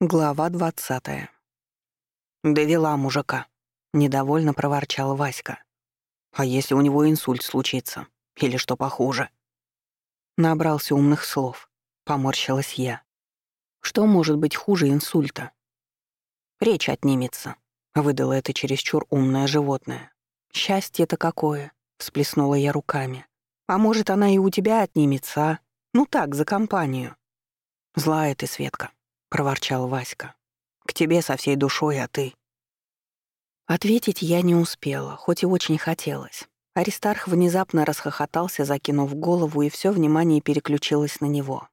Глава двадцатая. «Довела мужика», — недовольно проворчал Васька. «А если у него инсульт случится? Или что похуже?» Набрался умных слов. Поморщилась я. «Что может быть хуже инсульта?» «Речь отнимется», — выдало это чересчур умное животное. «Счастье-то какое!» — всплеснула я руками. «А может, она и у тебя отнимется, а? Ну так, за компанию». «Злая ты, Светка», — проворчал Васька. «К тебе со всей душой, а ты...» Ответить я не успела, хоть и очень хотелось. Аристарх внезапно расхохотался, закинув голову, и все внимание переключилось на него.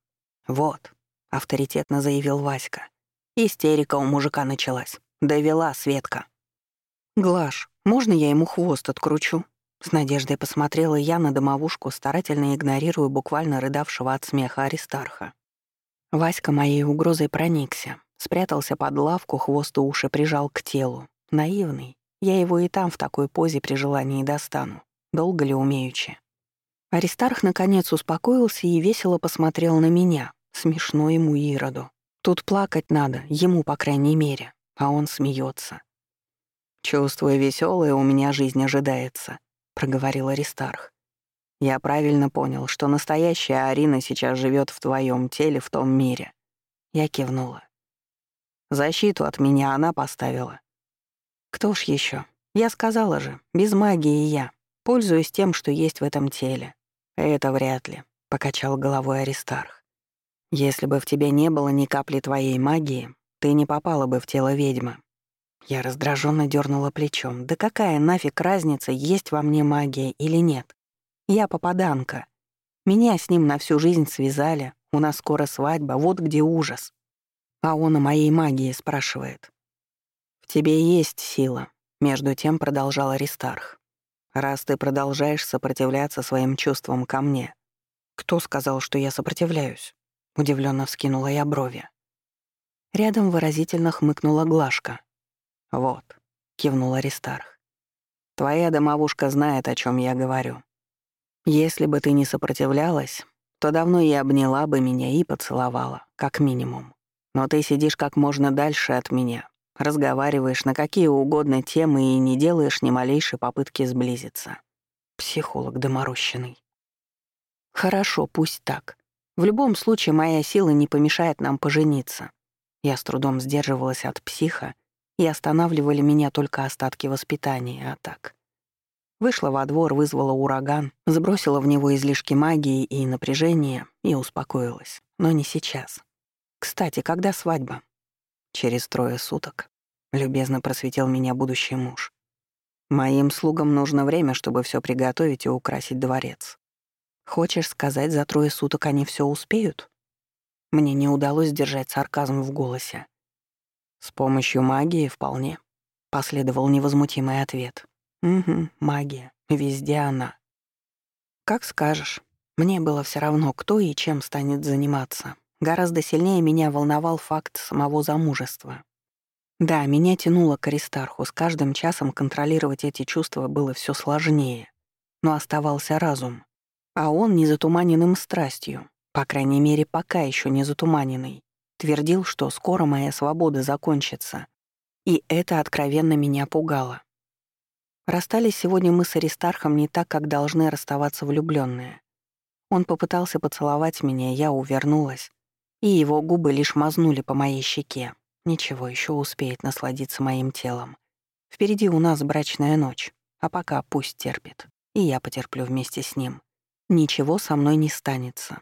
«Вот», — авторитетно заявил Васька. «Истерика у мужика началась. Довела Светка». «Глаш, можно я ему хвост откручу?» С надеждой посмотрела я на домовушку, старательно игнорируя буквально рыдавшего от смеха Аристарха. Васька моей угрозой проникся, спрятался под лавку, хвост и уши прижал к телу. Наивный. Я его и там в такой позе при желании достану. Долго ли умеючи? Аристарх наконец успокоился и весело посмотрел на меня. Смешно ему Ироду. Тут плакать надо, ему, по крайней мере. А он смеется. «Чувствую, веселая у меня жизнь ожидается», — проговорил Аристарх. Я правильно понял, что настоящая Арина сейчас живет в твоем теле в том мире. Я кивнула. Защиту от меня она поставила. Кто ж еще? Я сказала же, без магии я. Пользуюсь тем, что есть в этом теле. Это вряд ли, покачал головой Аристарх. Если бы в тебе не было ни капли твоей магии, ты не попала бы в тело ведьмы. Я раздраженно дернула плечом. Да какая нафиг разница, есть во мне магия или нет? Я попаданка. Меня с ним на всю жизнь связали, у нас скоро свадьба, вот где ужас. А он о моей магии спрашивает. «В тебе есть сила», — между тем продолжал Аристарх. «Раз ты продолжаешь сопротивляться своим чувствам ко мне». «Кто сказал, что я сопротивляюсь?» — удивленно вскинула я брови. Рядом выразительно хмыкнула Глашка. «Вот», — кивнул Аристарх. «Твоя домовушка знает, о чем я говорю. Если бы ты не сопротивлялась, то давно и обняла бы меня и поцеловала, как минимум. Но ты сидишь как можно дальше от меня, разговариваешь на какие угодно темы и не делаешь ни малейшей попытки сблизиться. Психолог доморощенный. Хорошо, пусть так. В любом случае, моя сила не помешает нам пожениться. Я с трудом сдерживалась от психа, и останавливали меня только остатки воспитания, а так. Вышла во двор, вызвала ураган, сбросила в него излишки магии и напряжения и успокоилась. Но не сейчас. Кстати, когда свадьба? Через трое суток. Любезно просветил меня будущий муж. Моим слугам нужно время, чтобы все приготовить и украсить дворец. Хочешь сказать, за трое суток они все успеют? Мне не удалось сдержать сарказм в голосе. С помощью магии вполне, последовал невозмутимый ответ. Угу, магия. Везде она. Как скажешь. Мне было все равно, кто и чем станет заниматься. Гораздо сильнее меня волновал факт самого замужества. Да, меня тянуло к Аристарху, с каждым часом контролировать эти чувства было все сложнее. Но оставался разум. А он не затуманенным страстью, по крайней мере, пока еще не затуманенный, твердил, что скоро моя свобода закончится. И это откровенно меня пугало. Расстались сегодня мы с Аристархом не так, как должны расставаться влюбленные. Он попытался поцеловать меня, я увернулась, и его губы лишь мазнули по моей щеке. Ничего, еще успеет насладиться моим телом. Впереди у нас брачная ночь, а пока пусть терпит, и я потерплю вместе с ним. Ничего со мной не станется.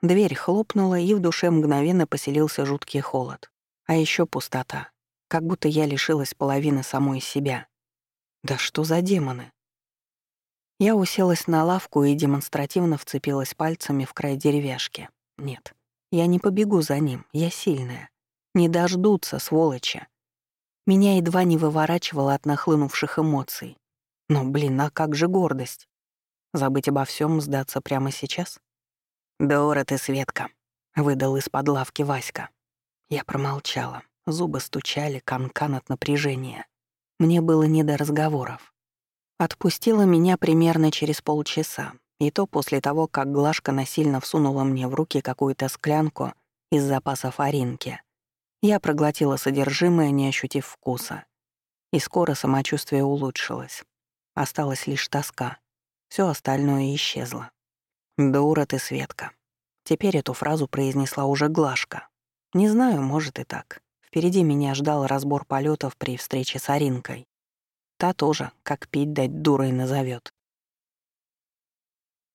Дверь хлопнула, и в душе мгновенно поселился жуткий холод. А еще пустота, как будто я лишилась половины самой себя. Да что за демоны? Я уселась на лавку и демонстративно вцепилась пальцами в край деревяшки. Нет, я не побегу за ним, я сильная. Не дождутся, сволочи. Меня едва не выворачивало от нахлынувших эмоций. Но, блин, а как же гордость? Забыть обо всем, сдаться прямо сейчас? «Дора ты, Светка», — выдал из-под лавки Васька. Я промолчала. Зубы стучали, канкан -кан от напряжения. Мне было не до разговоров. Отпустила меня примерно через полчаса, и то после того, как Глашка насильно всунула мне в руки какую-то склянку из запасов Аринки. Я проглотила содержимое, не ощутив вкуса. И скоро самочувствие улучшилось. Осталась лишь тоска. Все остальное исчезло. «Дура ты, Светка». Теперь эту фразу произнесла уже Глашка. Не знаю, может и так. Впереди меня ждал разбор полетов при встрече с Аринкой. Та тоже, как пить дать дурой назовет.